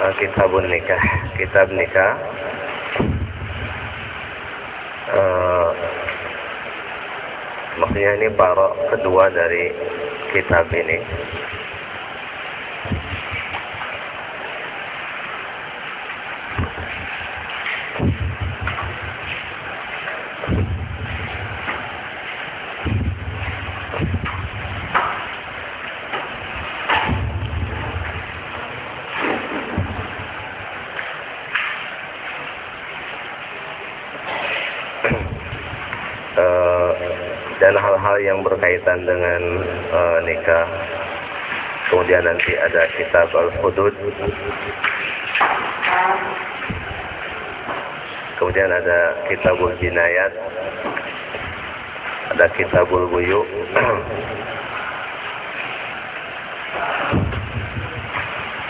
uh, kitabun nikah. Kitab nikah. Uh, maksudnya ini parok kedua dari kitab ini yang berkaitan dengan uh, nikah. Kemudian nanti ada kitab al-hudud. Kemudian ada kitabul jinayat. Ada kitabul buyu.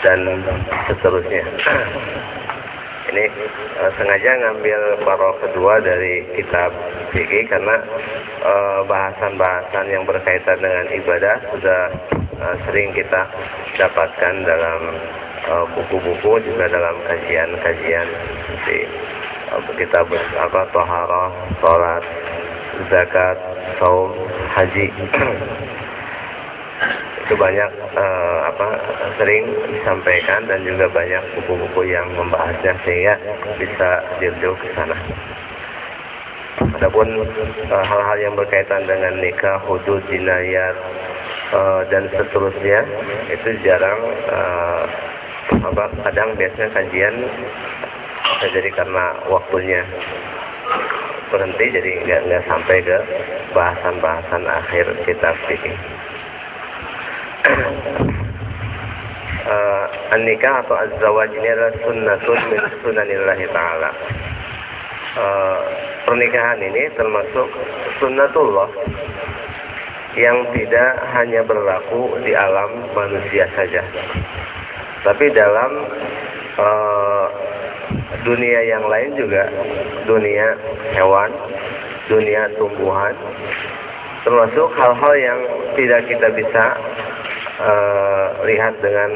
Dan seterusnya ini uh, sengaja ngambil paro kedua dari kitab fikih karena eh, bahasan-bahasan yang berkaitan dengan ibadah sudah uh, sering kita dapatkan dalam buku-buku juga dalam kajian-kajian seperti kita apa toharoh, sholat, zakat, saum, haji itu banyak uh, apa sering disampaikan dan juga banyak buku-buku yang membahasnya sehingga bisa dirujuk ke sana. Adapun eh, hal-hal yang berkaitan dengan nikah, hudud, jinayat uh, dan seterusnya itu jarang uh, apa kadang biasanya kajian jadi karena waktunya berhenti jadi nggak nggak sampai ke bahasan-bahasan akhir kitab ini uh, an-nikah atau az-zawaj ini adalah sunnatun min sunanillahi ta'ala. Uh, pernikahan ini termasuk sunnatullah yang tidak hanya berlaku di alam manusia saja. Tapi dalam uh, dunia yang lain juga, dunia hewan, dunia tumbuhan, termasuk hal-hal yang tidak kita bisa uh, lihat dengan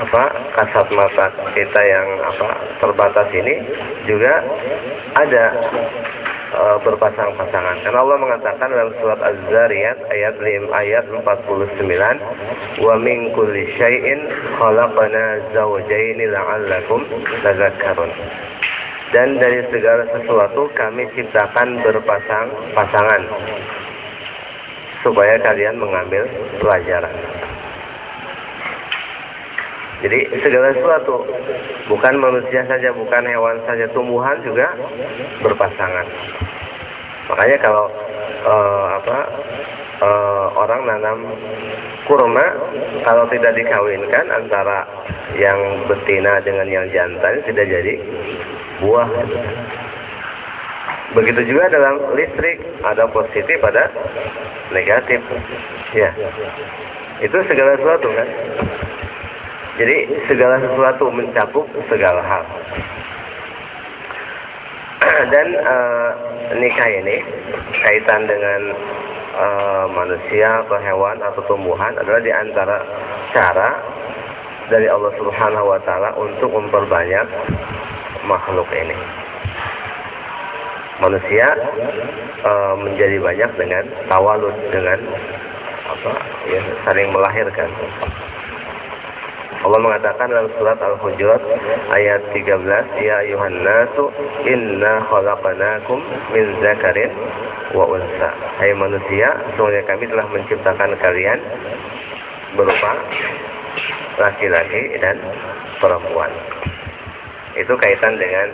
apa kasat mata kita yang apa terbatas ini juga ada uh, berpasang-pasangan. Karena Allah mengatakan dalam surat Az-Zariyat ayat 5 ayat 49, "Wa min kulli syai'in khalaqna zawjayn la'allakum tadhakkarun." Dan dari segala sesuatu kami ciptakan berpasang-pasangan supaya kalian mengambil pelajaran. Jadi segala sesuatu, bukan manusia saja, bukan hewan saja, tumbuhan juga berpasangan. Makanya kalau uh, apa uh, orang nanam kurma, kalau tidak dikawinkan antara yang betina dengan yang jantan tidak jadi buah. Begitu juga dalam listrik ada positif ada negatif. Ya. Itu segala sesuatu kan? Jadi segala sesuatu mencakup segala hal. Dan uh, nikah ini kaitan dengan uh, manusia atau hewan atau tumbuhan adalah di antara cara dari Allah Subhanahu wa taala untuk memperbanyak makhluk ini. Manusia uh, menjadi banyak dengan tawalud dengan apa ya saling melahirkan. Allah mengatakan dalam surat Al-Hujurat ayat 13, Ya ayuhan nasu inna khalaqanakum min zakarin wa unsa. Hai manusia, sesungguhnya kami telah menciptakan kalian berupa laki-laki dan perempuan. Itu kaitan dengan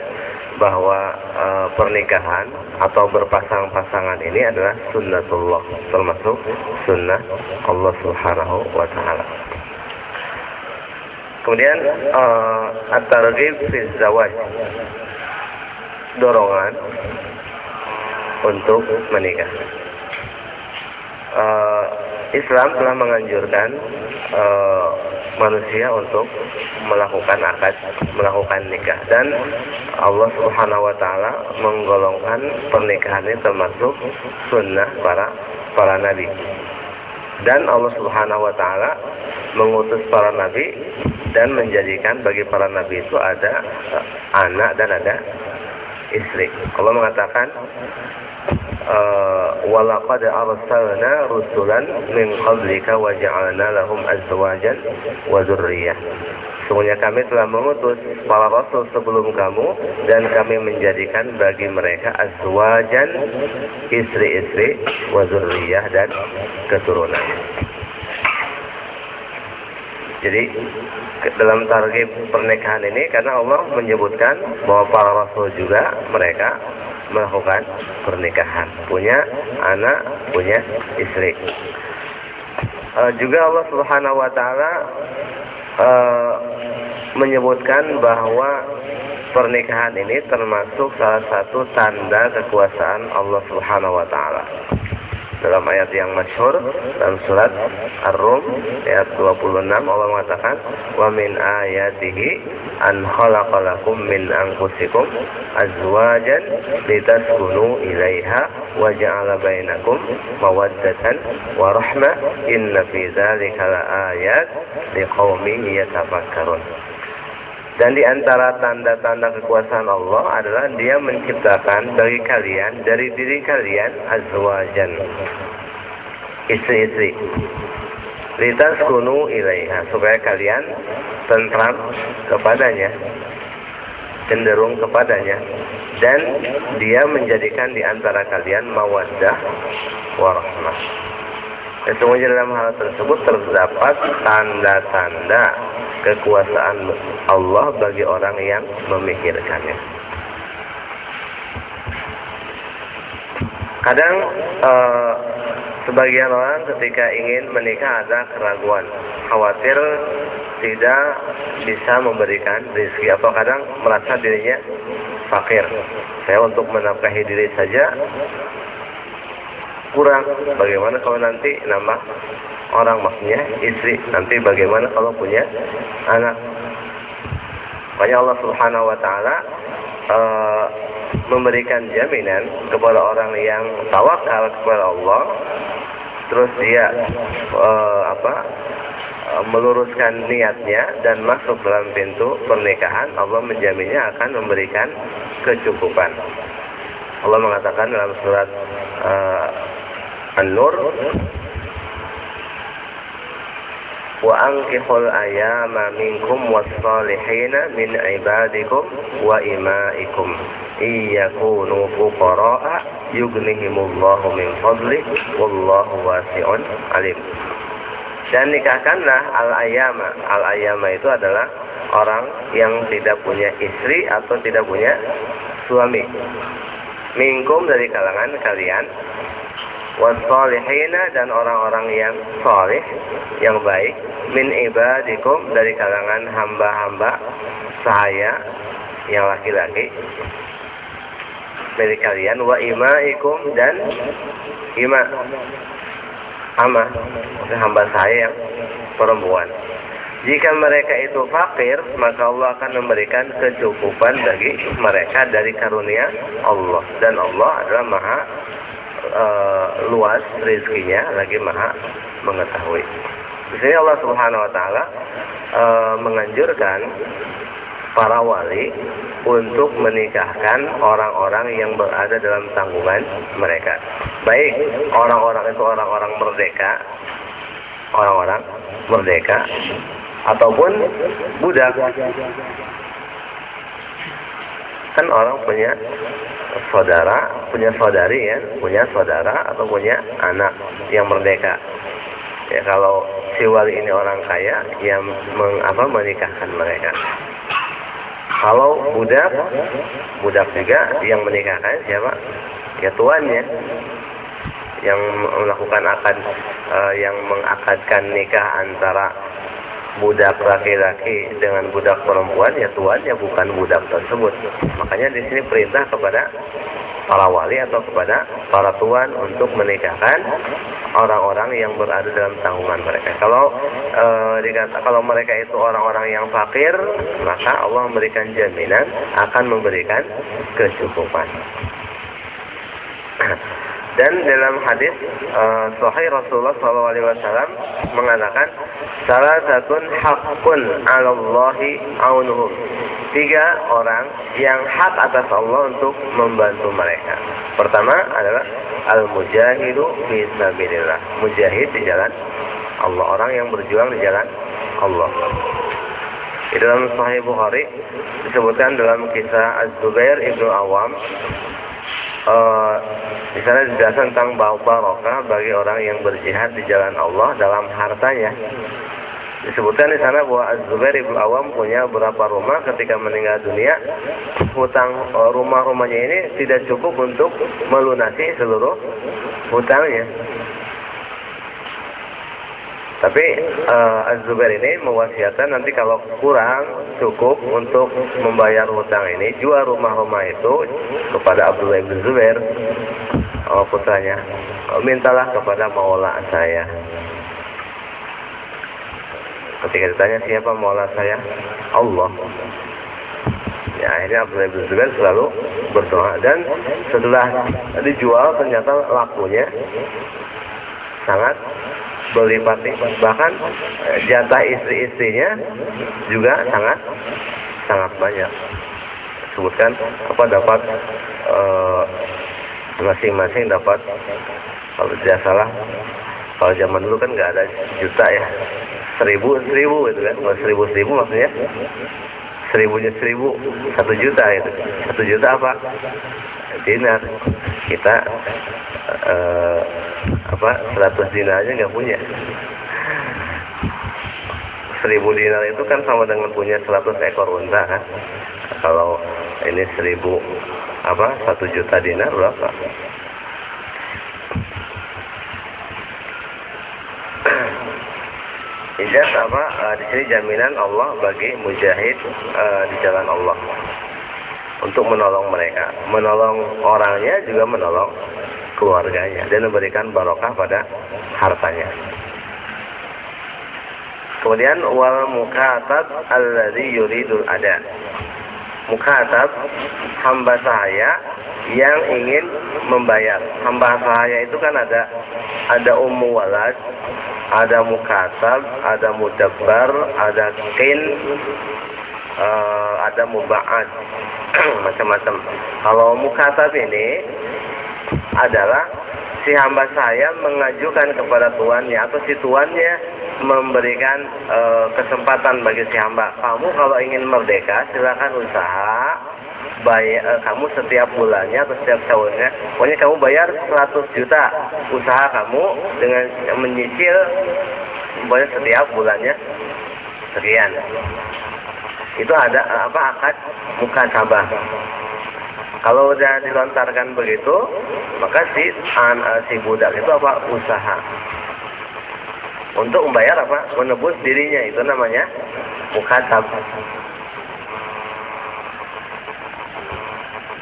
bahwa e, pernikahan atau berpasang-pasangan ini adalah sunnatullah termasuk sunnah Allah Subhanahu wa taala. Kemudian uh, at-targhib fi. Dorongan untuk menikah. Uh, Islam telah menganjurkan uh, manusia untuk melakukan akad, melakukan nikah dan Allah Subhanahu wa taala menggolongkan pernikahan ini termasuk sunnah para para nabi. Dan Allah Subhanahu wa taala mengutus para nabi dan menjadikan bagi para nabi itu ada uh, anak dan ada istri. Allah mengatakan walaqad arsalna rusulan min qablika wa ja'alna lahum azwajan wa dzurriyyah. Sungguhnya kami telah mengutus para rasul sebelum kamu dan kami menjadikan bagi mereka azwajan istri-istri wa dzurriyyah dan keturunan. Jadi dalam target pernikahan ini karena Allah menyebutkan bahwa para rasul juga mereka melakukan pernikahan, punya anak, punya istri. Uh, juga Allah Subhanahu wa taala uh, menyebutkan bahwa pernikahan ini termasuk salah satu tanda kekuasaan Allah Subhanahu wa taala dalam ayat yang masyhur dalam surat Ar-Rum ayat 26 Allah mengatakan wa min ayatihi an khalaqalakum min anfusikum azwajan litaskunu ilaiha wa ja'ala bainakum mawaddatan wa rahmah inna fi dzalika laayat liqaumin yatafakkarun dan di antara tanda-tanda kekuasaan Allah adalah dia menciptakan bagi kalian dari diri kalian azwajan. Istri-istri. Litas kunu ilaiha. Supaya kalian tentram kepadanya. Cenderung kepadanya. Dan dia menjadikan di antara kalian mawaddah warahmah. Sesungguhnya dalam hal tersebut terdapat tanda-tanda kekuasaan Allah bagi orang yang memikirkannya. Kadang uh, sebagian orang ketika ingin menikah ada keraguan, khawatir tidak bisa memberikan rezeki atau kadang merasa dirinya fakir. Saya untuk menafkahi diri saja kurang. Bagaimana kalau nanti nama orang maksudnya istri? Nanti bagaimana kalau punya anak? Makanya Allah Subhanahu wa taala uh, memberikan jaminan kepada orang yang tawakal kepada Allah terus dia uh, apa uh, meluruskan niatnya dan masuk dalam pintu pernikahan Allah menjaminnya akan memberikan kecukupan Allah mengatakan dalam surat uh, An-Nur wa ankihul ayama minkum was-salihina min ibadikum wa imaikum. Iyakunu fuqara'a yughnihimullahu min fadli wallahu wasi'un alim. Dan nikahkanlah al-ayama al-ayama itu adalah orang yang tidak punya istri atau tidak punya suami. Minkum dari kalangan kalian wasolihina dan orang-orang yang solih yang baik. Min ibadikum dari kalangan hamba-hamba saya yang laki-laki. Dari kalian wa imaikum dan ima. Ama hamba saya yang perempuan. Jika mereka itu fakir, maka Allah akan memberikan kecukupan bagi mereka dari karunia Allah. Dan Allah adalah maha uh, luas rezekinya lagi maha mengetahui. Di sini Allah Subhanahu wa taala uh, menganjurkan para wali untuk menikahkan orang-orang yang berada dalam tanggungan mereka. Baik orang-orang itu orang-orang merdeka, orang-orang merdeka ataupun budak. Kan orang punya saudara, punya saudari ya, punya saudara atau punya anak yang merdeka. Ya kalau si wali ini orang kaya, yang meng, apa, menikahkan mereka. Kalau budak, budak juga yang menikahkan siapa? Ya tuannya yang melakukan akad uh, yang mengakadkan nikah antara budak laki-laki dengan budak perempuan ya tuannya bukan budak tersebut. Makanya di sini perintah kepada para wali atau kepada para tuan untuk menikahkan orang-orang yang berada dalam tanggungan mereka. Kalau e, dikata kalau mereka itu orang-orang yang fakir, maka Allah memberikan jaminan akan memberikan kecukupan. Dan dalam hadis uh, Sahih Rasulullah SAW mengatakan salah satu hakun Allahi aunuhum. Tiga orang yang hak atas Allah untuk membantu mereka. Pertama adalah al-mujahidu fi. Mujahid di jalan Allah. Orang yang berjuang di jalan Allah. Di dalam Sahih Bukhari disebutkan dalam kisah Az-Zubair ibnu Awam uh, di sana dijelaskan tentang barokah bagi orang yang berjihad di jalan Allah dalam hartanya. Disebutkan di sana bahwa Az-Zubair ibn Awam punya beberapa rumah ketika meninggal dunia. Hutang uh, rumah-rumahnya ini tidak cukup untuk melunasi seluruh hutangnya. Tapi uh, Az-Zubair ini mewasiatkan nanti kalau kurang cukup untuk membayar hutang ini, jual rumah-rumah itu kepada Abdullah bin Zubair, oh, putranya. Oh, mintalah kepada maula saya. Ketika ditanya siapa maula saya, Allah. Ya, akhirnya Abdullah bin Zubair selalu berdoa dan setelah dijual ternyata lakunya sangat berlipat-lipat bahkan eh, jatah istri-istrinya juga sangat sangat banyak. Sebutkan apa dapat eh, masing-masing uh, dapat kalau tidak salah kalau zaman dulu kan nggak ada juta ya. Seribu seribu itu kan. Seribu seribu maksudnya seribunya seribu satu juta itu. Satu juta apa? Dinar. Kita uh, apa 100 dinar aja nggak punya. Seribu dinar itu kan sama dengan punya 100 ekor unta kan? Kalau ini seribu apa satu juta dinar berapa Ijaz apa uh, di sini jaminan Allah bagi mujahid uh, di jalan Allah untuk menolong mereka, menolong orangnya juga menolong keluarganya dan memberikan barokah pada hartanya. Kemudian wal mukatab alladhi yuridul ada. Mukatab hamba sahaya yang ingin membayar. Hamba sahaya itu kan ada ada ummu walad, ada mukatab, ada mudabbar, ada kin, uh, ada muba'ad, macam-macam. Kalau mukatab ini adalah si hamba saya mengajukan kepada tuannya atau si tuannya memberikan e, kesempatan bagi si hamba kamu kalau ingin merdeka silakan usaha bayar e, kamu setiap bulannya atau setiap tahunnya pokoknya kamu bayar 100 juta usaha kamu dengan menyicil pokoknya setiap bulannya sekian. Itu ada apa akad muka sabah. Kalau udah dilontarkan begitu, maka si an, uh, si budak itu apa usaha. Untuk membayar apa menebus dirinya itu namanya mukatab.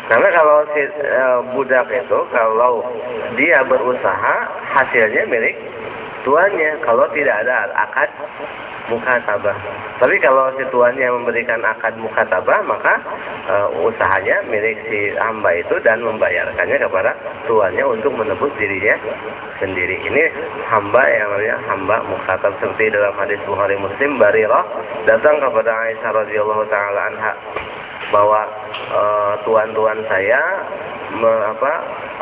Karena kalau si e, budak itu kalau dia berusaha hasilnya milik tuannya. Kalau tidak ada akad mukatabah. Tapi kalau si tuannya memberikan akad mukatabah, maka uh, usahanya milik si hamba itu dan membayarkannya kepada tuannya untuk menebus dirinya sendiri. Ini hamba yang namanya hamba mukatab seperti dalam hadis Bukhari Muslim Barirah datang kepada Aisyah radhiyallahu taala anha bahwa uh, tuan-tuan saya me, apa,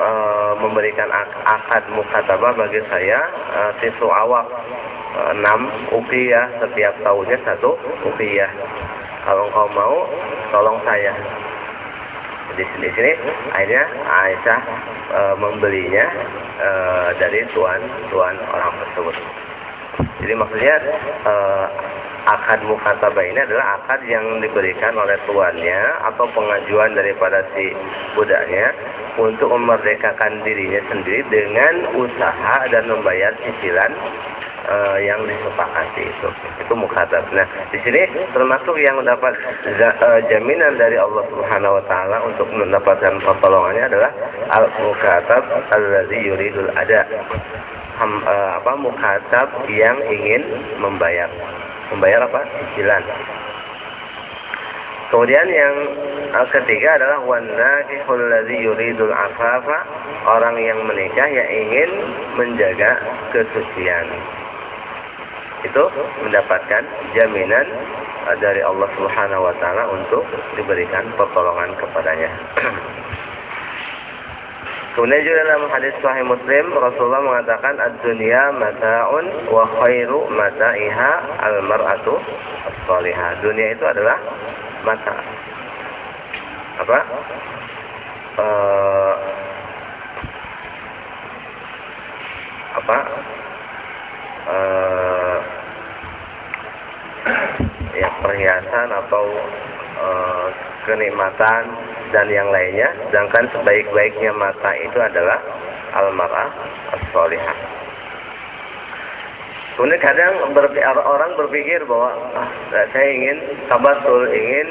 uh, memberikan ak akad mukatabah bagi saya uh, tisu awak enam ukiyah setiap tahunnya satu ukiyah. Kalau engkau mau tolong saya. Di sini sini akhirnya Aisyah e, membelinya e, dari tuan tuan orang tersebut. Jadi maksudnya e, akad mukatabah ini adalah akad yang diberikan oleh tuannya atau pengajuan daripada si budaknya untuk memerdekakan dirinya sendiri dengan usaha dan membayar cicilan uh, yang disepakati itu itu mukatab. Nah, di sini termasuk yang mendapat uh, jaminan dari Allah Subhanahu wa taala untuk mendapatkan pertolongannya adalah al mukatab allazi yuridul ada. Uh, apa mukatab yang ingin membayar. Membayar apa? Cicilan. Kemudian yang ketiga adalah wanakihul afafa, orang yang menikah yang ingin menjaga kesucian itu mendapatkan jaminan uh, dari Allah Subhanahu wa taala untuk diberikan pertolongan kepadanya. Kemudian juga dalam hadis Sahih Muslim Rasulullah mengatakan ad-dunya mata'un wa khairu mata'iha al-mar'atu as-salihah. Dunia itu adalah mata. Apa? Uh, apa? Uh, ya perhiasan atau e, kenikmatan dan yang lainnya sedangkan sebaik-baiknya mata itu adalah almarah as-solihah Kemudian kadang orang berpikir bahwa ah, saya ingin tabatul, ingin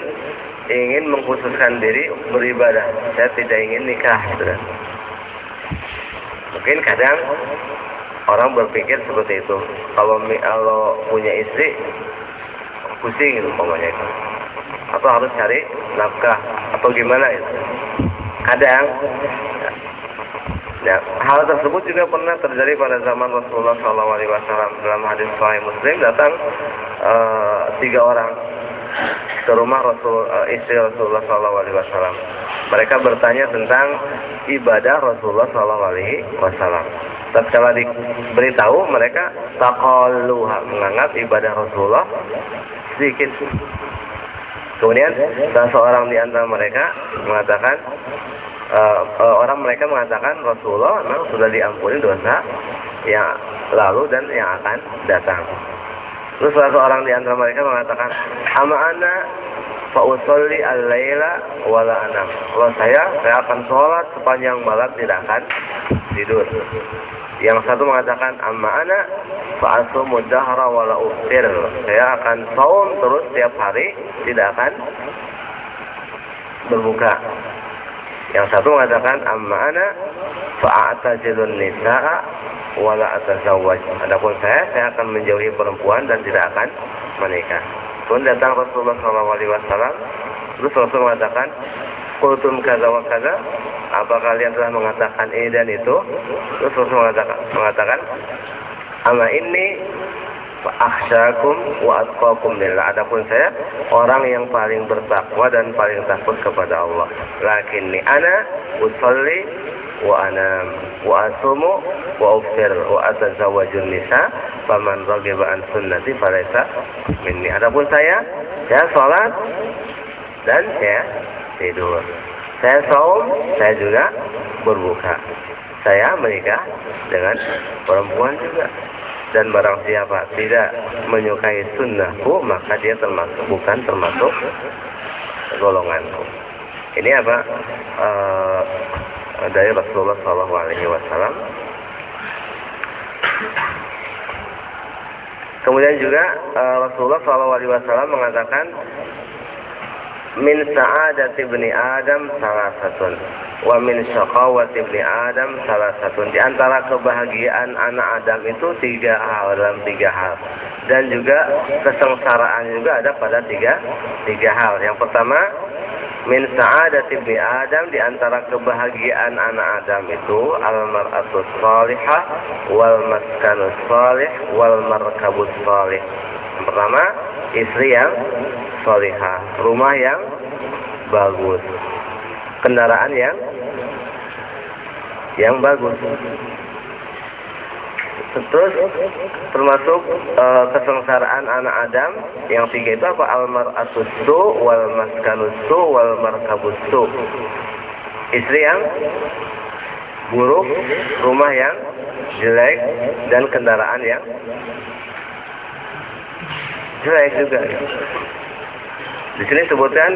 ingin mengkhususkan diri beribadah. Saya tidak ingin nikah. Gitu. Mungkin kadang orang berpikir seperti itu. Kalau kalau punya istri pusing umpamanya itu atau harus cari nafkah atau gimana itu kadang ya, hal tersebut juga pernah terjadi pada zaman Rasulullah SAW dalam hadis Sahih Muslim datang uh, tiga orang ke rumah Rasul uh, istri Rasulullah SAW. Mereka bertanya tentang ibadah Rasulullah SAW. Tatkala diberitahu mereka taqalluha menganggap ibadah Rasulullah sedikit. Kemudian salah seorang di antara mereka mengatakan uh, orang mereka mengatakan Rasulullah memang sudah diampuni dosa yang lalu dan yang akan datang. Terus salah seorang di antara mereka mengatakan, "Ama ana fa usolli al-laila wala anam." Kalau saya, saya akan sholat sepanjang malam tidak akan tidur. Yang satu mengatakan amma ana fa asumu dahra wala uftir. Saya akan saum terus setiap hari, tidak akan berbuka. Yang satu mengatakan amma ana fa a'tazilun nisaa wala atazawwaj. Adapun saya, saya akan menjauhi perempuan dan tidak akan menikah. Pun datang Rasulullah SAW, terus Rasul mengatakan, Kultum kaza wa kaza, apa kalian telah mengatakan ini dan itu? Terus Rasul mengatakan mengatakan ama ini akhsyakum wa atqakum lillah adapun saya orang yang paling bertakwa dan paling takut kepada Allah. Lakinni ana usalli wa anam wa asumu wa uftir wa atazawwajun nisa faman raghiba an sunnati falaysa minni. Adapun saya saya salat dan saya tidur saya saum, saya juga berbuka. Saya menikah dengan perempuan juga. Dan barang siapa tidak menyukai sunnahku, maka dia termasuk bukan termasuk golonganku. Ini apa? Uh, dari Rasulullah Shallallahu Alaihi Wasallam. Kemudian juga uh, Rasulullah Shallallahu Alaihi Wasallam mengatakan min sa'adati ibni Adam salah satu wa min syaqawati ibni Adam salah satu di antara kebahagiaan anak Adam itu tiga hal dalam tiga hal. Dan juga kesengsaraan juga ada pada tiga tiga hal. Yang pertama min sa'adati ibni Adam di antara kebahagiaan anak Adam itu al mar'atu salihah wal maskanus salih wal markabus salih yang pertama istri yang solihah, rumah yang bagus, kendaraan yang yang bagus. Terus termasuk e, kesengsaraan anak Adam yang tiga itu apa almar asusu wal maskanusu wal markabusu. Istri yang buruk, rumah yang jelek dan kendaraan yang jelek juga. Di sini sebutkan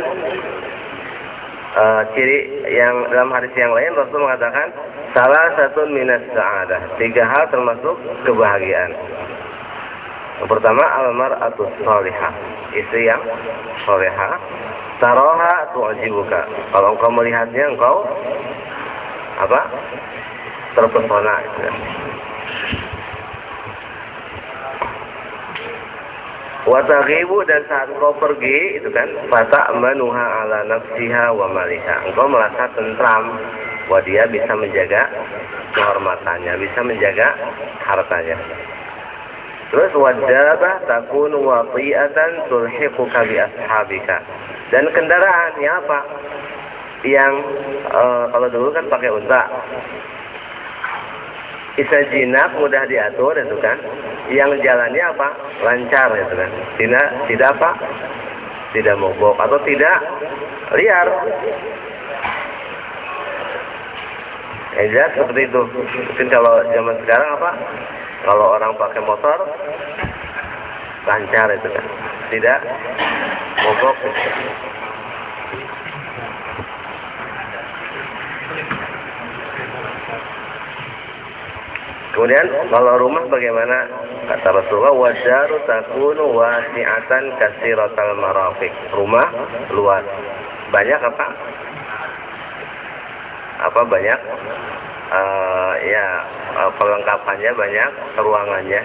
uh, ciri yang dalam hadis yang lain Rasul mengatakan salah satu minas sa'adah. Tiga hal termasuk kebahagiaan. Yang pertama almar'atu salihah, istri yang salihah. Taroha tu'jibuka. Kalau engkau melihatnya engkau apa? terpesona. Wataghibu dan saat engkau pergi itu kan fata manuha ala nafsiha wa maliha. Engkau merasa tentram bahwa dia bisa menjaga kehormatannya, bisa menjaga hartanya. Terus wajabah takun wati'atan tulhiquka bi ashabika. Dan kendaraannya apa? Yang e, kalau dulu kan pakai unta bisa jinak mudah diatur itu kan yang jalannya apa? Lancar itu kan. Tidak tidak apa? Tidak mogok atau tidak liar. Yang jelas seperti itu. Mungkin kalau zaman sekarang apa? Kalau orang pakai motor lancar itu kan. Tidak mogok Kemudian kalau rumah bagaimana? Kata Rasulullah, wajaru takunu wasi'atan kasiratal marafiq. Rumah luas. Banyak apa? Apa banyak? Uh, ya uh, pelengkapannya banyak, ruangannya.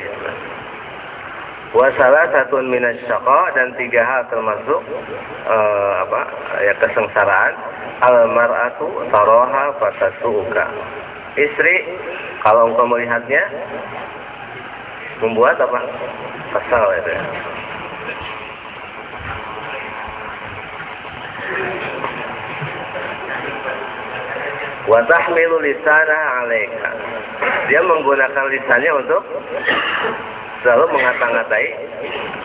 Wasalah satu minas dan tiga hal termasuk uh, apa ya kesengsaraan al mar'atu taroha fatasuka istri kalau engkau melihatnya membuat apa kesal itu ya Watahmilu lisana alaika. Dia menggunakan lisannya untuk selalu mengata-ngatai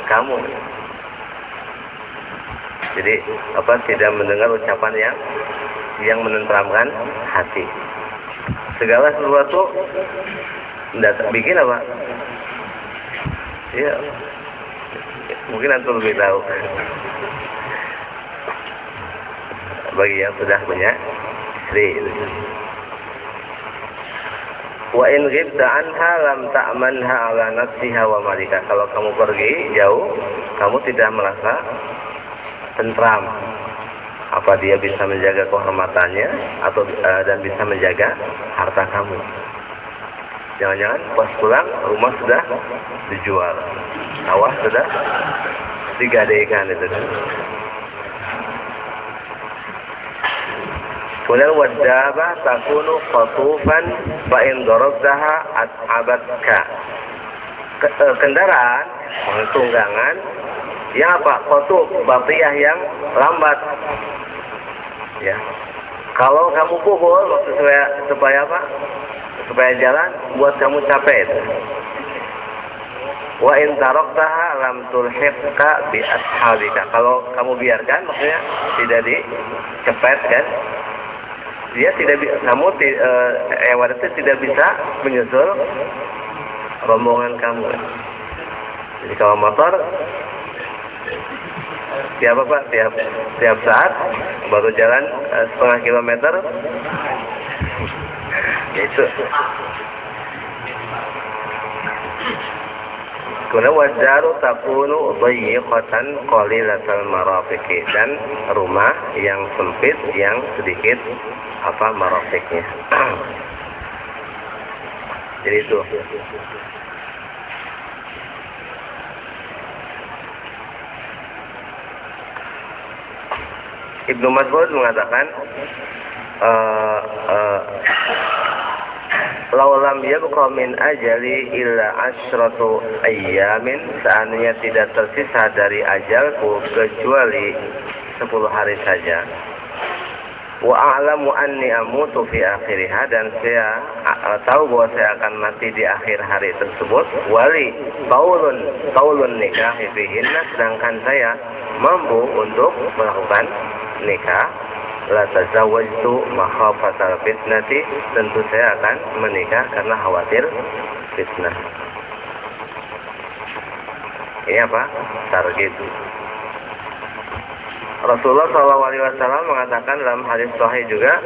kamu. Jadi apa tidak mendengar ucapan yang yang menenteramkan hati segala sesuatu tidak bikin apa? Ya mungkin antum lebih tahu. Bagi yang sudah punya istri. Wa in ghibta anha lam ta'manha ala nafsiha wa malika. Kalau kamu pergi jauh kamu tidak merasa tentram apa dia bisa menjaga kehormatannya atau uh, dan bisa menjaga harta kamu. Jangan-jangan pas pulang rumah sudah dijual, sawah sudah digadaikan itu. Kemudian wadabah takunu qatufan fa in darabtaha at'abatka. Eh, kendaraan, tunggangan yang apa? Qatuf, batiyah yang lambat ya. Kalau kamu pukul supaya supaya apa? Supaya jalan buat kamu capek itu. Wa in taraktaha lam tulhiqka bi ashabika. Kalau kamu biarkan maksudnya tidak dicepet kan? Dia tidak kamu uh, hewan itu tidak bisa menyusul rombongan kamu. Jadi kalau motor Tiap apa? Tiap tiap saat baru jalan uh, setengah kilometer. Itu. Kuna wajaru takunu dayyiqatan qalilatal marafiqi dan rumah yang sempit yang sedikit apa marafiqnya. Jadi itu. Ibnu Mas'ud mengatakan uh, uh, laulam yabqa min ajali illa asyratu seandainya tidak tersisa dari ajalku kecuali 10 hari saja. Wa a'lamu anni amutu fi akhiriha dan saya tahu bahwa saya akan mati di akhir hari tersebut. Wali taulun taulun nikah fihinna sedangkan saya mampu untuk melakukan nikah la tazawwajtu makhafatal fitnati tentu saya akan menikah karena khawatir fitnah Ini apa? Target. Rasulullah SAW mengatakan dalam hadis sahih juga,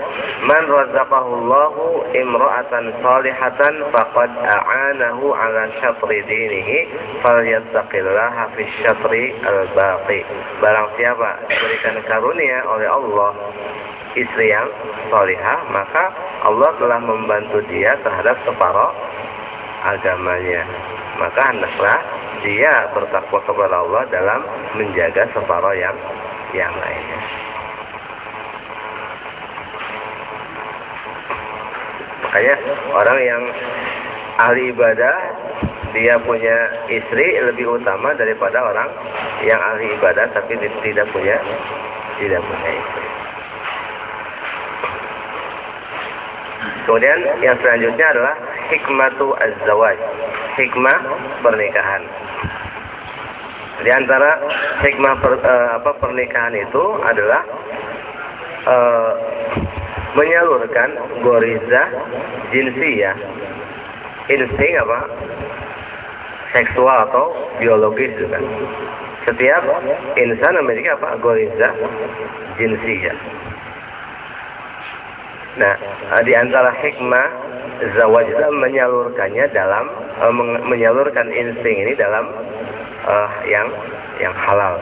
"Man razaqahullahu imra'atan salihatan faqad a'anahu 'ala syatri dinihi falyattaqillaha fi syatri al-baqi." Barang siapa diberikan karunia oleh Allah istri yang salihah, maka Allah telah membantu dia terhadap separuh agamanya. Maka hendaklah dia bertakwa kepada Allah dalam menjaga separuh yang yang lainnya. Makanya orang yang ahli ibadah dia punya istri lebih utama daripada orang yang ahli ibadah tapi tidak punya tidak punya istri. Kemudian yang selanjutnya adalah hikmatu az-zawaj. Hikmah pernikahan. Di antara hikmah per, uh, apa pernikahan itu adalah uh, menyalurkan goriza jinsiyah insting apa seksual atau biologis juga. Kan. Setiap insan memiliki apa goriza jinsiyah. Nah, uh, di antara hikmah zawaj menyalurkannya dalam menyalurkan insting ini dalam uh, yang yang halal.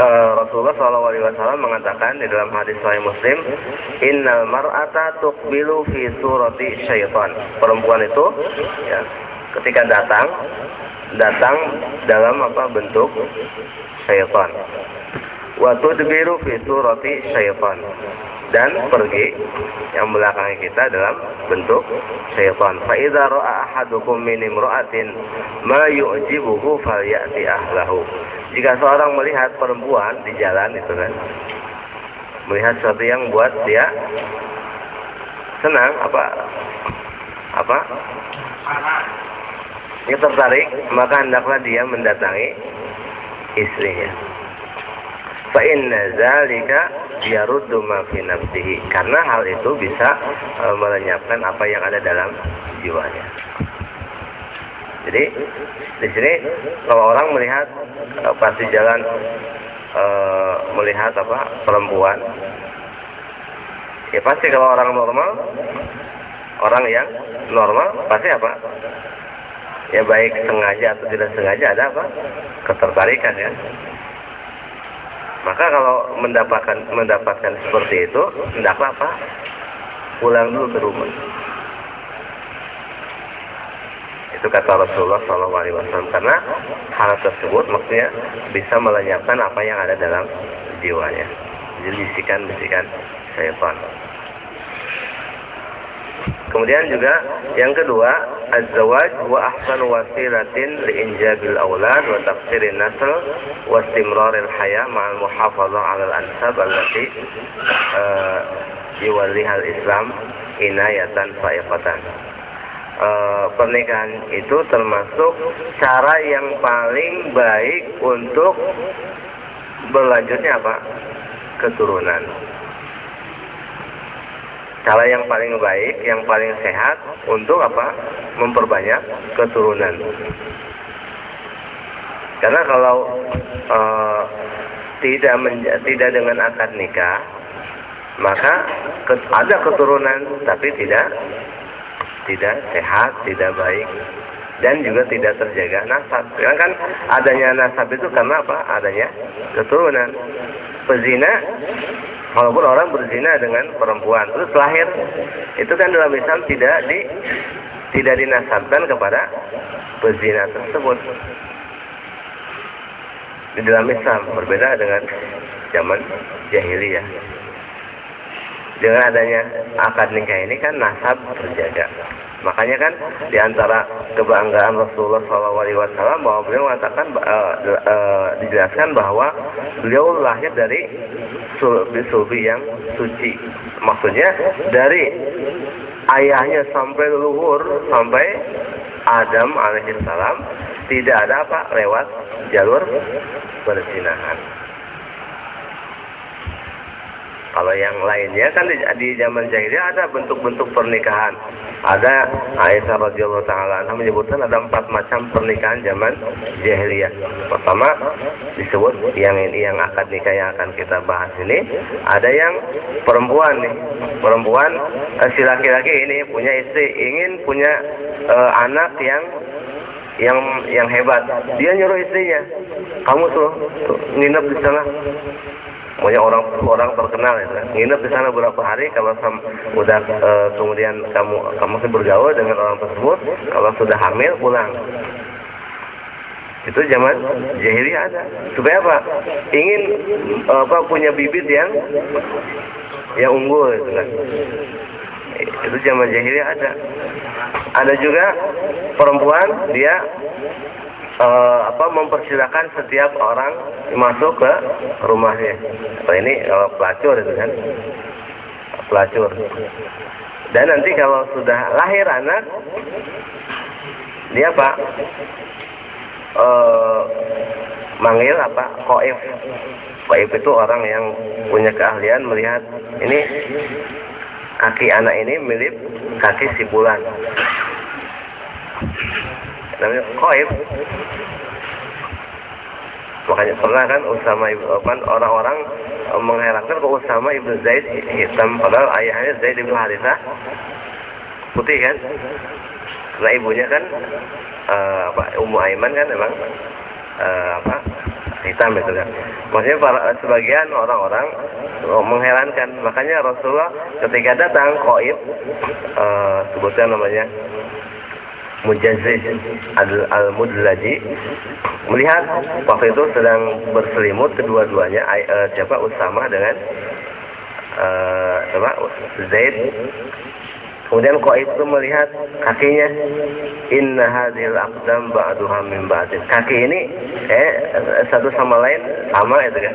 Uh, Rasulullah SAW mengatakan di dalam hadis Sahih Muslim, Innal mar'ata tuqbilu fi surati syaitan. Perempuan itu, ya, ketika datang, datang dalam apa bentuk syaitan. Wa tudbiru fi surati syaitan dan pergi yang belakangi kita dalam bentuk syaitan. Fa idza ra'a ahadukum min imra'atin ma yu'jibuhu falyati ahlahu. Jika seorang melihat perempuan di jalan itu kan melihat sesuatu yang buat dia senang apa apa dia tertarik maka hendaklah dia mendatangi istrinya fa inna zalika yaruddu ma fi karena hal itu bisa e, melenyapkan apa yang ada dalam jiwanya. Jadi di sini kalau orang melihat e, pasti jalan e, melihat apa perempuan. Ya pasti kalau orang normal orang yang normal pasti apa? Ya baik sengaja atau tidak sengaja ada apa? Ketertarikan ya maka kalau mendapatkan mendapatkan seperti itu, hendaklah apa? Pulang dulu ke rumah. Itu kata Rasulullah SAW karena hal tersebut maksudnya bisa melenyapkan apa yang ada dalam jiwanya. Jadi bisikan-bisikan syaitan. Kemudian juga yang kedua, li injabil aulad wa tafsirin nasl wa istimraril haya ma'al muhafazah 'ala al-ansab allati uh, yuwalliha al-Islam inayatan fa'iqatan. Uh, pernikahan itu termasuk cara yang paling baik untuk berlanjutnya apa? keturunan cara yang paling baik, yang paling sehat untuk apa? Memperbanyak keturunan. Karena kalau uh, tidak tidak dengan akad nikah, maka ke ada keturunan tapi tidak tidak sehat, tidak baik dan juga tidak terjaga nasab. Karena kan adanya nasab itu karena apa? Adanya keturunan. Pezina Walaupun orang berzina dengan perempuan terus lahir, itu kan dalam Islam tidak di tidak dinasabkan kepada pezina tersebut. Di dalam Islam berbeda dengan zaman jahiliyah. Dengan adanya akad nikah ini kan nasab terjaga. Makanya kan di antara kebanggaan Rasulullah SAW bahwa beliau mengatakan uh, uh, dijelaskan bahwa beliau lahir dari sulbi yang suci. Maksudnya dari ayahnya sampai leluhur sampai Adam alaihissalam tidak ada apa lewat jalur perzinahan. Kalau yang lainnya kan di, di zaman jahiliyah ada bentuk-bentuk pernikahan. Ada Aisyah radhiyallahu taala anha menyebutkan ada empat macam pernikahan zaman jahiliyah. Pertama disebut yang ini yang akad nikah yang akan kita bahas ini ada yang perempuan nih. Perempuan eh, si laki-laki ini punya istri ingin punya eh, anak yang yang yang hebat. Dia nyuruh istrinya, kamu tuh nginep di sana. Pokoknya orang orang terkenal ya, nginep di sana beberapa hari. Kalau sam, udah e, kemudian kamu kamu masih bergaul dengan orang tersebut, kalau sudah hamil pulang. Itu zaman jahiliyah ada. Supaya apa? Ingin apa punya bibit yang yang unggul itu kan itu zaman jahiliyah ada ada juga perempuan dia uh, apa mempersilahkan setiap orang masuk ke rumahnya. Atau ini kalau pelacur itu kan? Pelacur. Dan nanti kalau sudah lahir anak dia apa uh, manggil apa koif. Koif itu orang yang punya keahlian melihat ini kaki anak ini mirip kaki si bulan. Namanya koib. Makanya pernah kan Usama kan orang-orang mengherankan ke Usama ibnu Zaid hitam padahal ayahnya Zaid ibnu Harithah putih kan? Karena ibunya kan uh, apa Ummu Aiman kan memang uh, apa hitam itu kan. Maksudnya para sebagian orang-orang mengherankan. Makanya Rasulullah ketika datang Qaib uh, sebutkan namanya Mujaziz al-Mudlaji melihat waktu itu sedang berselimut kedua-duanya uh, siapa Usama dengan uh, Zaid Kemudian Qaib itu melihat kakinya. Inna hadhil aqdam ba'duha min ba'din. Kaki ini eh satu sama lain sama itu kan.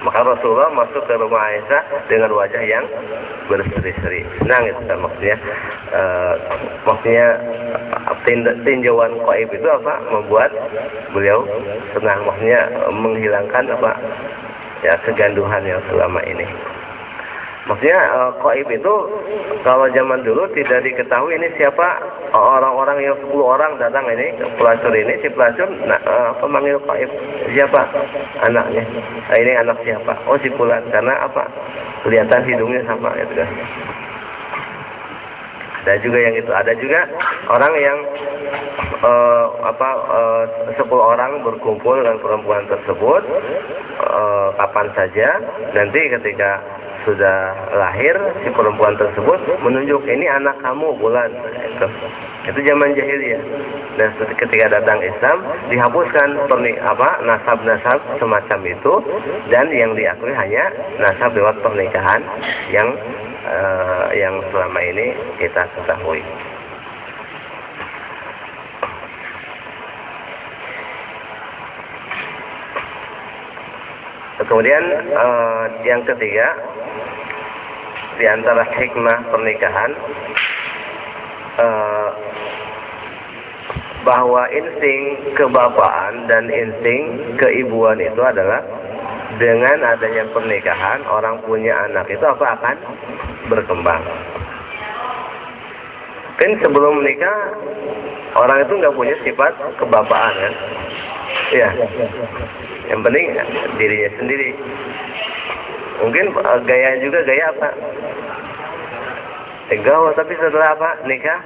Maka Rasulullah masuk ke rumah Aisyah dengan wajah yang berseri-seri. Senang itu kan maksudnya. E, maksudnya tinjauan Qaib itu apa? Membuat beliau senang. Maksudnya menghilangkan apa? Ya keganduhan yang selama ini. Maksudnya uh, koib itu kalau zaman dulu tidak diketahui ini siapa orang-orang yang 10 orang datang ini pelacur ini si pelacur nah, uh, pemanggil koib siapa anaknya? Nah, ini anak siapa? Oh si pulat karena apa? Kelihatan hidungnya sama gitu kan ada juga yang itu. Ada juga orang yang uh, apa sepuluh orang berkumpul dengan perempuan tersebut uh, kapan saja nanti ketika sudah lahir si perempuan tersebut menunjuk ini anak kamu bulan. Itu. Itu zaman jahiliyah. Dan ketika datang Islam dihapuskan perni apa nasab-nasab semacam itu dan yang diakui hanya nasab lewat pernikahan yang uh, yang selama ini kita ketahui. Kemudian uh, yang ketiga di antara hikmah pernikahan uh, bahwa insting kebapaan dan insting keibuan itu adalah dengan adanya pernikahan orang punya anak itu apa akan berkembang. Kan sebelum menikah orang itu nggak punya sifat kebapaan kan? Iya. Yang penting dirinya sendiri. Mungkin uh, gaya juga gaya apa? Tegawa tapi setelah apa? Nikah?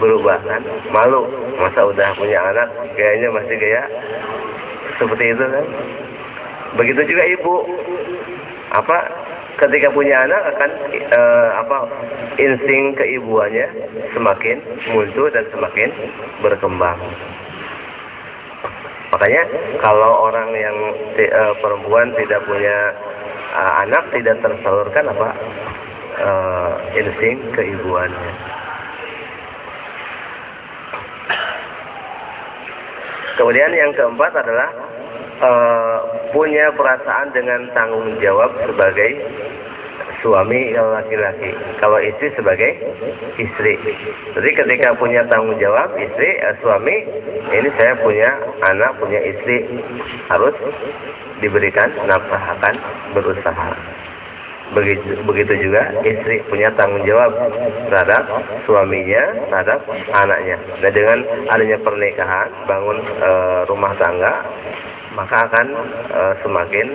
Berubah kan? Malu. Masa udah punya anak gayanya masih gaya seperti itu kan? Begitu juga ibu. Apa? Ketika punya anak akan e, apa insting keibuannya semakin muncul dan semakin berkembang. Makanya kalau orang yang uh, perempuan tidak punya uh, anak tidak tersalurkan apa uh, insting keibuannya. Kemudian yang keempat adalah uh, punya perasaan dengan tanggung jawab sebagai suami kalau laki-laki, kalau istri sebagai istri. Jadi ketika punya tanggung jawab istri, eh, suami, ini saya punya anak, punya istri, harus diberikan nafkah akan berusaha. Begitu, begitu juga istri punya tanggung jawab terhadap suaminya, terhadap anaknya. Dan dengan adanya pernikahan, bangun e, rumah tangga, maka akan e, semakin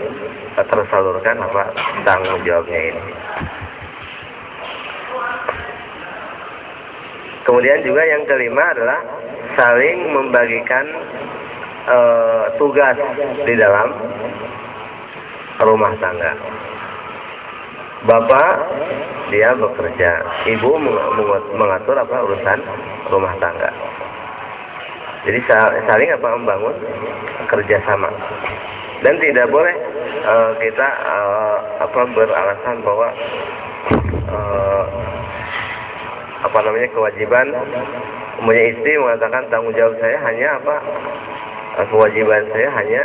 e, tersalurkan apa tanggung jawabnya ini. Kemudian juga yang kelima adalah saling membagikan e, tugas di dalam rumah tangga. Bapak dia bekerja, ibu mengatur apa urusan rumah tangga. Jadi saling apa membangun kerjasama dan tidak boleh uh, kita uh, apa beralasan bahwa uh, apa namanya kewajiban punya istri mengatakan tanggung jawab saya hanya apa kewajiban saya hanya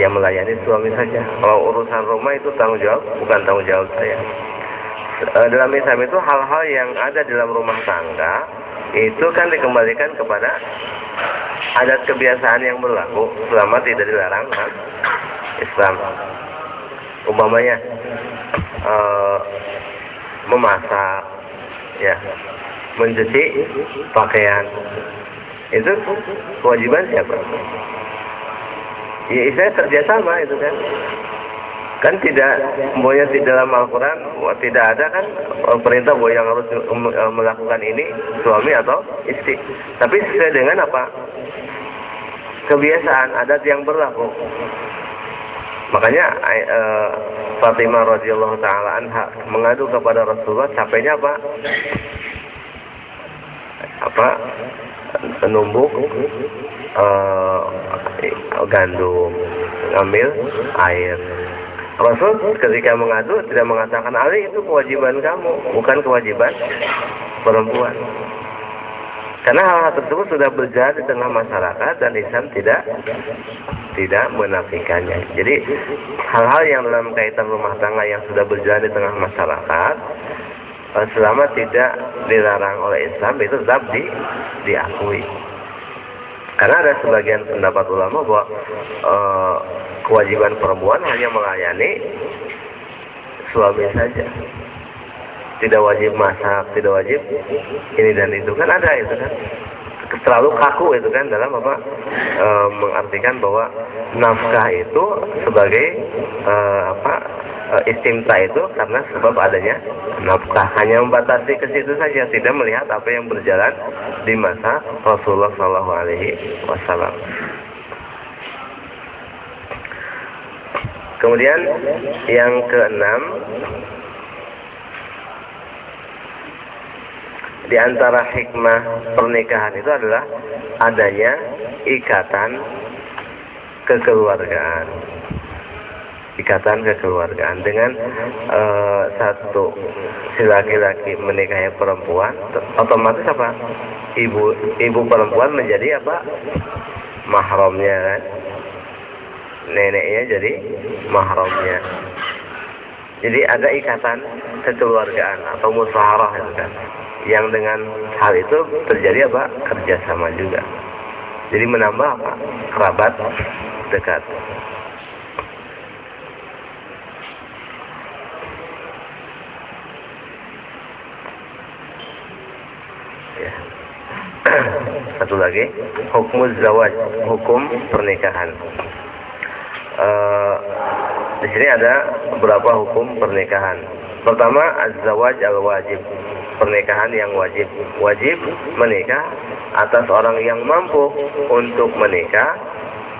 yang melayani suami saja. Kalau urusan rumah itu tanggung jawab, bukan tanggung jawab saya. Dalam Islam itu hal-hal yang ada dalam rumah tangga itu kan dikembalikan kepada adat kebiasaan yang berlaku selama tidak dilarang kan? Islam. Umpamanya uh, memasak, ya, mencuci pakaian, itu kewajiban siapa? ya saya kerjasama itu kan kan tidak bahwa di dalam Al-Quran tidak ada kan? Eh, perintah bahwa yang harus eh, melakukan ini suami atau istri. Tapi sesuai dengan apa? Kebiasaan adat yang berlaku. Makanya uh, Fatimah radhiyallahu taala anha mengadu kepada Rasulullah capeknya apa? Apa? Penumbuk uh, gandum, ngambil air. Rasul ketika mengadu tidak mengatakan Ali itu kewajiban kamu, bukan kewajiban perempuan. Karena hal-hal tersebut sudah berjalan di tengah masyarakat dan Islam tidak tidak menafikannya. Jadi hal-hal yang dalam kaitan rumah tangga yang sudah berjalan di tengah masyarakat eh, selama tidak dilarang oleh Islam itu tetap di, diakui. Karena ada sebagian pendapat ulama bahwa e, kewajiban perempuan hanya melayani suami saja. Tidak wajib masak, tidak wajib ini dan itu kan ada itu kan. Terlalu kaku itu kan dalam apa e, mengartikan bahwa nafkah itu sebagai e, apa uh, istimta itu karena sebab adanya nafkah hanya membatasi ke situ saja tidak melihat apa yang berjalan di masa Rasulullah Shallallahu Alaihi Wasallam. Kemudian yang keenam di antara hikmah pernikahan itu adalah adanya ikatan kekeluargaan. Ikatan kekeluargaan dengan uh, satu si laki-laki menikahi perempuan otomatis apa? Ibu ibu perempuan menjadi apa? Mahramnya kan neneknya jadi mahramnya. Jadi ada ikatan kekeluargaan atau musyawarah itu kan yang dengan hal itu terjadi apa? Kerjasama juga. Jadi menambah apa? Kerabat dekat. Satu lagi, hukum zawaj, hukum pernikahan. Uh, di sini ada beberapa hukum pernikahan. Pertama, az-zawaj al-wajib. Pernikahan yang wajib. Wajib menikah atas orang yang mampu untuk menikah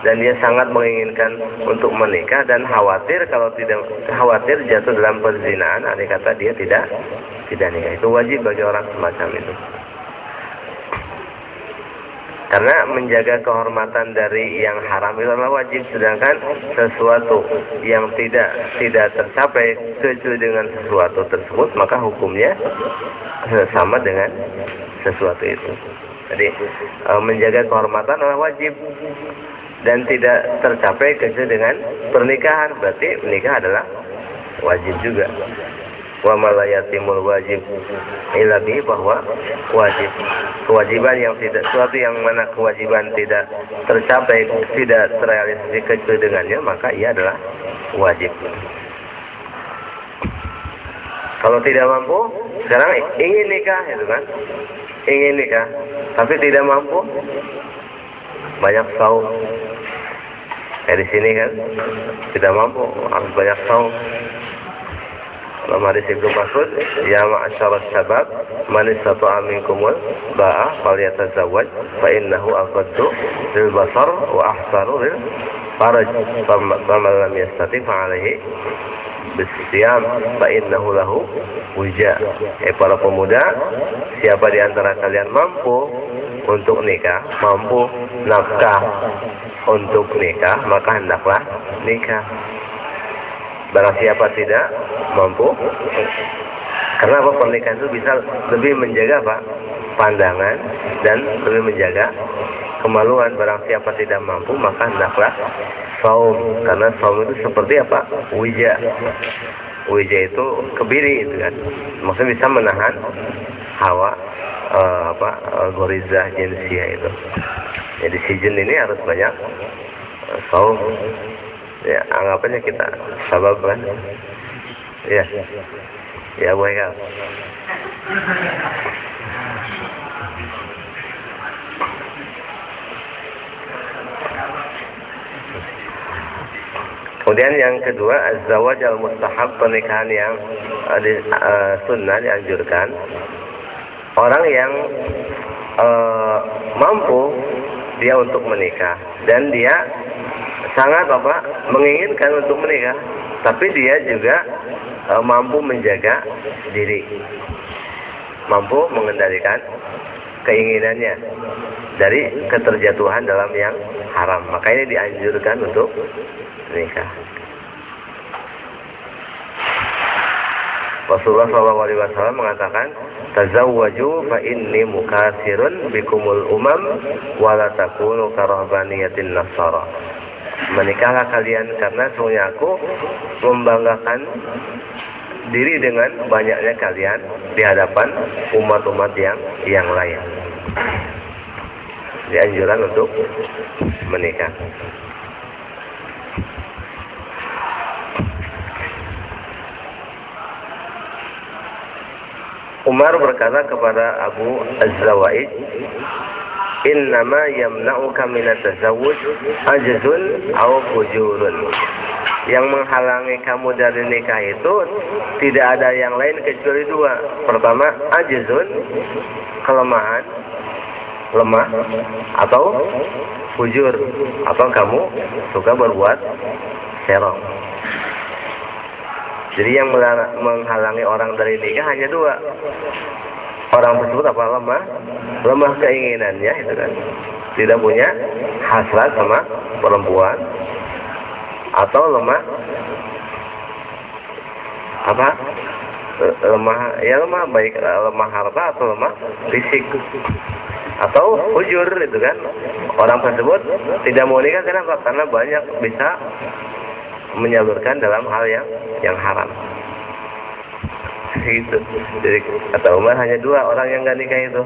dan dia sangat menginginkan untuk menikah dan khawatir kalau tidak khawatir jatuh dalam perzinahan, andai kata dia tidak tidak nikah. Itu wajib bagi orang semacam itu. Karena menjaga kehormatan dari yang haram itu adalah wajib, sedangkan sesuatu yang tidak tidak tercapai kecuali dengan sesuatu tersebut, maka hukumnya sama dengan sesuatu itu. Jadi e, menjaga kehormatan adalah wajib dan tidak tercapai kecuali dengan pernikahan. Berarti menikah adalah wajib juga wa malayatimul wajib illa bahwa wajib kewajiban yang tidak suatu yang mana kewajiban tidak tercapai tidak terrealisasi kecuali dengannya maka ia adalah wajib Kalau tidak mampu, sekarang ingin nikah, itu kan? Ingin nikah, tapi tidak mampu, banyak saum. Eh di sini kan tidak mampu, harus banyak saum. Dalam hadis Ibnu Mas'ud, ya ma'asyara syabab, man istata'a minkumul ba'a falyatazawwaj fa innahu aqaddu lil basar wa ahsanu lil faraj. Faman lam yastati fa alaihi bisyam fa innahu lahu wija. Eh para pemuda, siapa di antara kalian mampu untuk nikah, mampu nafkah untuk nikah, maka hendaklah nikah. Barang siapa tidak mampu, karena apa pernikahan itu bisa lebih menjaga apa pandangan dan lebih menjaga kemaluan. Barang siapa tidak mampu, maka hendaklah saum. Karena saum itu seperti apa? Wija. Wija itu kebiri itu kan. Maksudnya bisa menahan hawa uh, apa uh, gorizah jinsia itu. Jadi si jin ini harus banyak uh, saum ya anggapannya kita sabab kan ya. Ya boleh kan Kemudian yang kedua, az-zawaj al-mustahab pernikahan yang uh, sunnah dianjurkan. Orang yang uh, mampu dia untuk menikah dan dia sangat apa menginginkan untuk menikah. Tapi dia juga e, mampu menjaga diri. Mampu mengendalikan keinginannya dari keterjatuhan dalam yang haram. Makanya dianjurkan untuk menikah. Rasulullah SAW mengatakan tazawwaju fa inni mukasirun bikumul umam wala takunu karahbaniyatin nasara menikahlah kalian karena sungguhnya aku membanggakan diri dengan banyaknya kalian di hadapan umat-umat yang yang lain. Dianjuran untuk menikah. Umar berkata kepada Abu Az-Zawaid, innama yamna'uka minat tazawwuj ajzun aw fujurun yang menghalangi kamu dari nikah itu tidak ada yang lain kecuali dua. Pertama ajzun kelemahan lemah atau fujur. Atau kamu suka berbuat serong. Jadi yang menghalangi orang dari nikah hanya dua orang tersebut apa? Lemah lemah keinginannya itu kan. Tidak punya hasrat sama perempuan. Atau lemah apa? Lemah ya lemah baik lemah harta atau lemah fisik. Atau ujur itu kan. Orang tersebut tidak mau nikah kenapa? Karena banyak bisa menyalurkan dalam hal yang yang haram gitu jadi kata Umar hanya dua orang yang gak nikah itu.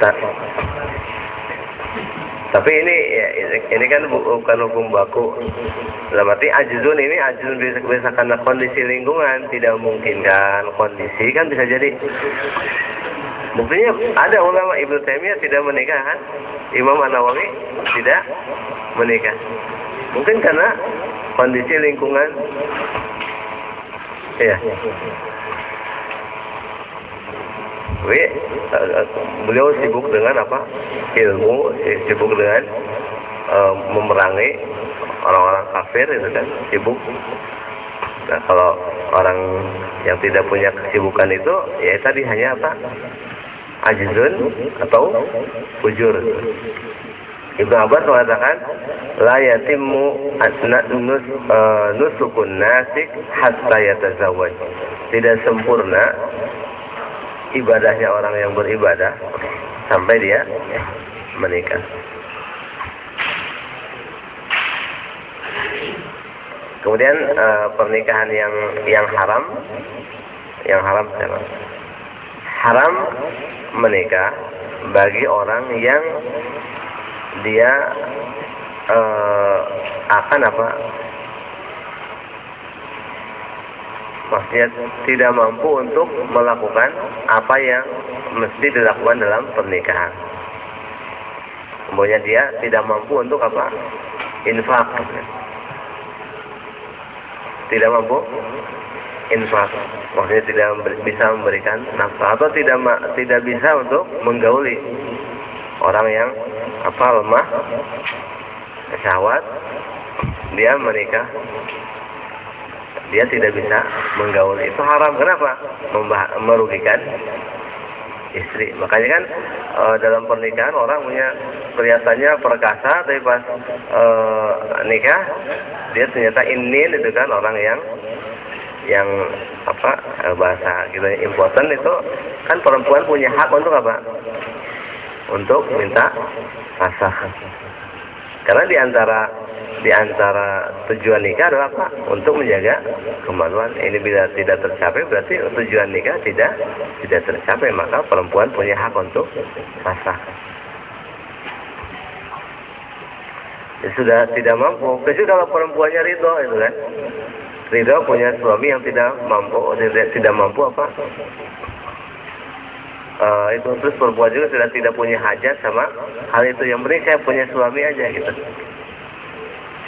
Ta tapi ini ya, ini kan bukan hukum baku. Dalam arti ajzun ini ajzun bisa, bisa karena kondisi lingkungan. Tidak mungkin kan kondisi kan bisa jadi. Buktinya ada ulama Ibnu Taimiyah tidak menikah kan? Imam An Nawawi tidak menikah. Mungkin karena kondisi lingkungan Iya. Tapi beliau sibuk dengan apa? Ilmu, sibuk dengan uh, memerangi orang-orang kafir itu kan, sibuk. Nah, kalau orang yang tidak punya kesibukan itu, ya tadi hanya apa? Ajizun atau fujur. Ibnu Abbas mengatakan la yatimmu nus, uh, nusukun nasik hatta yatazawwaj. Tidak sempurna ibadahnya orang yang beribadah sampai dia menikah. Kemudian uh, pernikahan yang yang haram, yang haram siapa? Haram menikah bagi orang yang dia uh, akan apa maksudnya tidak mampu untuk melakukan apa yang mesti dilakukan dalam pernikahan. Kemudian dia tidak mampu untuk apa? Infak. Tidak mampu infak. Maksudnya tidak bisa memberikan nafkah atau tidak tidak bisa untuk menggauli orang yang apa lemah syahwat dia menikah dia tidak bisa menggaul. Itu haram. Kenapa? Membah merugikan istri. Makanya kan e, dalam pernikahan orang punya kelihatannya perkasa tapi pas e, nikah dia ternyata ini itu kan orang yang yang apa e, bahasa gitu important itu kan perempuan punya hak untuk apa? Untuk minta pasah karena di antara di antara tujuan nikah adalah apa? Untuk menjaga kemaluan. Ini bila tidak tercapai berarti tujuan nikah tidak tidak tercapai. Maka perempuan punya hak untuk pasah. Ya, sudah tidak mampu. Kecuali kalau perempuannya ridho itu kan. Ridho punya suami yang tidak mampu, tidak, tidak mampu apa? Uh, itu terus perempuan juga sudah tidak punya hajat sama hal itu. Yang penting saya punya suami aja gitu.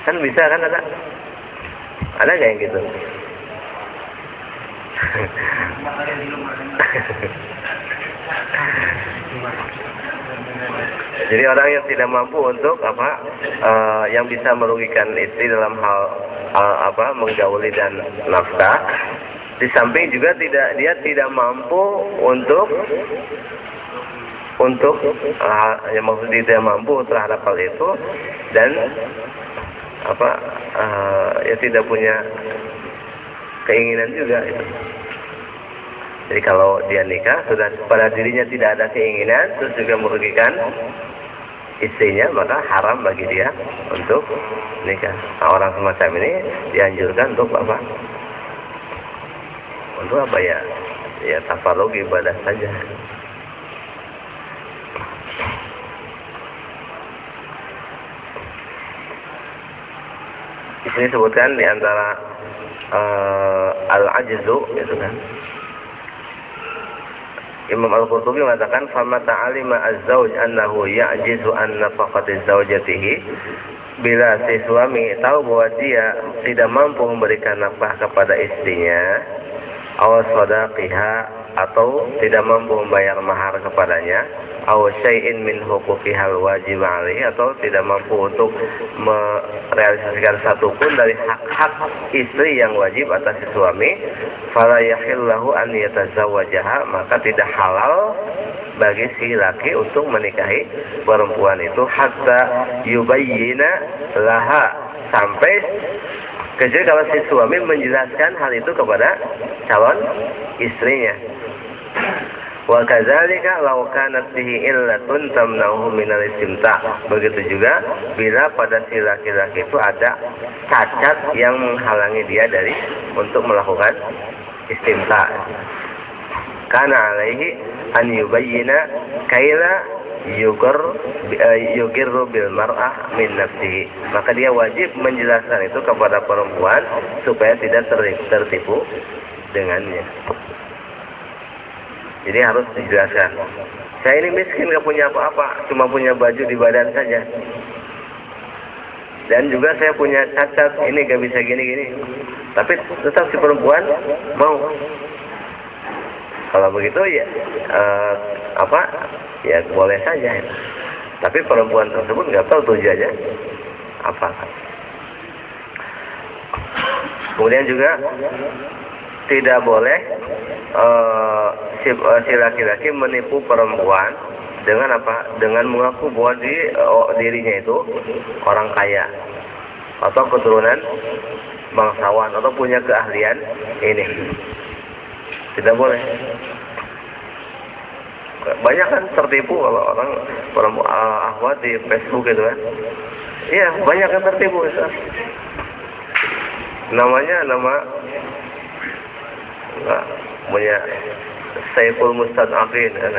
Kan bisa kan ada ada nggak yang gitu? Jadi orang yang tidak mampu untuk apa uh, yang bisa merugikan istri dalam hal uh, apa menggauli dan nafkah di samping juga tidak dia tidak mampu untuk untuk uh, yang maksud tidak mampu terhadap hal itu dan apa uh, ya tidak punya keinginan juga itu. Jadi kalau dia nikah sudah pada dirinya tidak ada keinginan terus juga merugikan istrinya maka haram bagi dia untuk nikah. Nah, orang semacam ini dianjurkan untuk apa? Untuk apa ya? Ya tafarruq ibadah saja. Di sini sebutkan di antara uh, al-ajzu itu kan. Imam Al-Qurtubi mengatakan fama ta'alima az-zauj annahu ya'jizu an nafaqati zawjatihi bila si suami tahu bahwa dia tidak mampu memberikan nafkah kepada istrinya aw sadaqiha atau tidak mampu membayar mahar kepadanya aw min huquqihal wajib atau tidak mampu untuk merealisasikan satu pun dari hak-hak istri yang wajib atas si suami fala an maka tidak halal bagi si laki untuk menikahi perempuan itu hatta yubayyina laha sampai kecuali kalau si suami menjelaskan hal itu kepada calon istrinya. Wa kadzalika law kanat bihi illatun tamnahu minal istimta. Begitu juga bila pada si laki-laki itu ada cacat yang menghalangi dia dari untuk melakukan istimta. Karena alaihi an yubayyina kaila yugur eh, yugirru bil mar'ah min nafsihi. Maka dia wajib menjelaskan itu kepada perempuan supaya tidak tertipu dengannya. Jadi harus dijelaskan. Saya ini miskin gak punya apa-apa, cuma punya baju di badan saja. Dan juga saya punya cacat, ini gak bisa gini-gini. Tapi tetap si perempuan mau. Kalau begitu ya uh, apa? Ya boleh saja. Tapi perempuan tersebut nggak tahu tujuannya apa. Kemudian juga tidak boleh uh, si laki-laki menipu perempuan dengan apa? Dengan mengaku bahwa di, oh, dirinya itu orang kaya atau keturunan bangsawan atau punya keahlian ini. Tidak boleh. Banyak kan tertipu kalau orang perempuan uh, ahwat di Facebook itu kan. Iya, banyak kan tertipu. Ustaz. Namanya nama enggak punya Saiful Mustad'afin kan.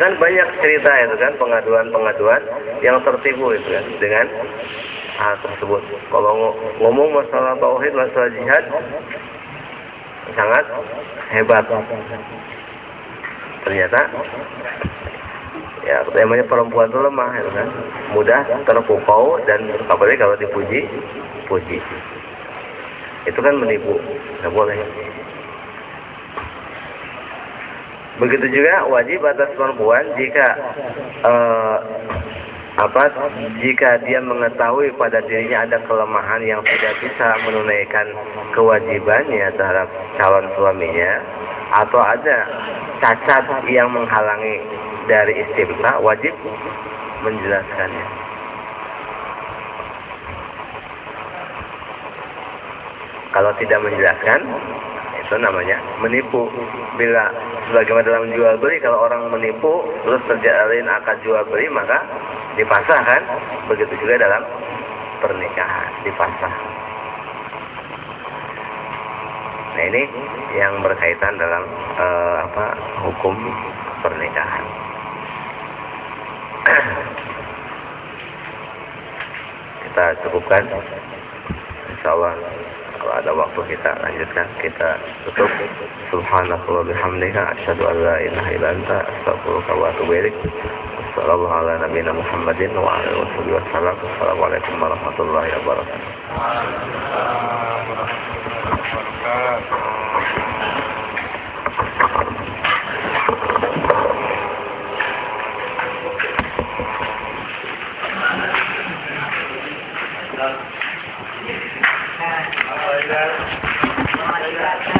kan banyak cerita itu kan pengaduan-pengaduan yang tertipu itu kan dengan hal tersebut. Kalau ngomong masalah tauhid, masalah jihad sangat hebat. Ternyata ya namanya perempuan itu lemah ya kan. Mudah terpukau dan apalagi kalau dipuji puji. Itu kan menipu nggak boleh. Begitu juga wajib atas perempuan jika uh, apa jika dia mengetahui pada dirinya ada kelemahan yang tidak bisa menunaikan kewajibannya terhadap calon suaminya atau ada cacat yang menghalangi dari istimta wajib menjelaskannya. Kalau tidak menjelaskan, itu namanya menipu. Bila sebagaimana dalam jual beli, kalau orang menipu terus terjalin akad jual beli, maka dipasah kan? Begitu juga dalam pernikahan, dipasah. Nah ini yang berkaitan dalam uh, apa hukum pernikahan. kita cukupkan insya Allah kalau ada waktu kita lanjutkan kita tutup. Subhanallah bihamdika asyhadu an la ilaha illa anta astaghfiruka wa atubu ilaik. Sallallahu ala nabiyina Muhammadin wa ala alihi wasallam assalamualaikum warahmatullahi wabarakatuh. Thank you.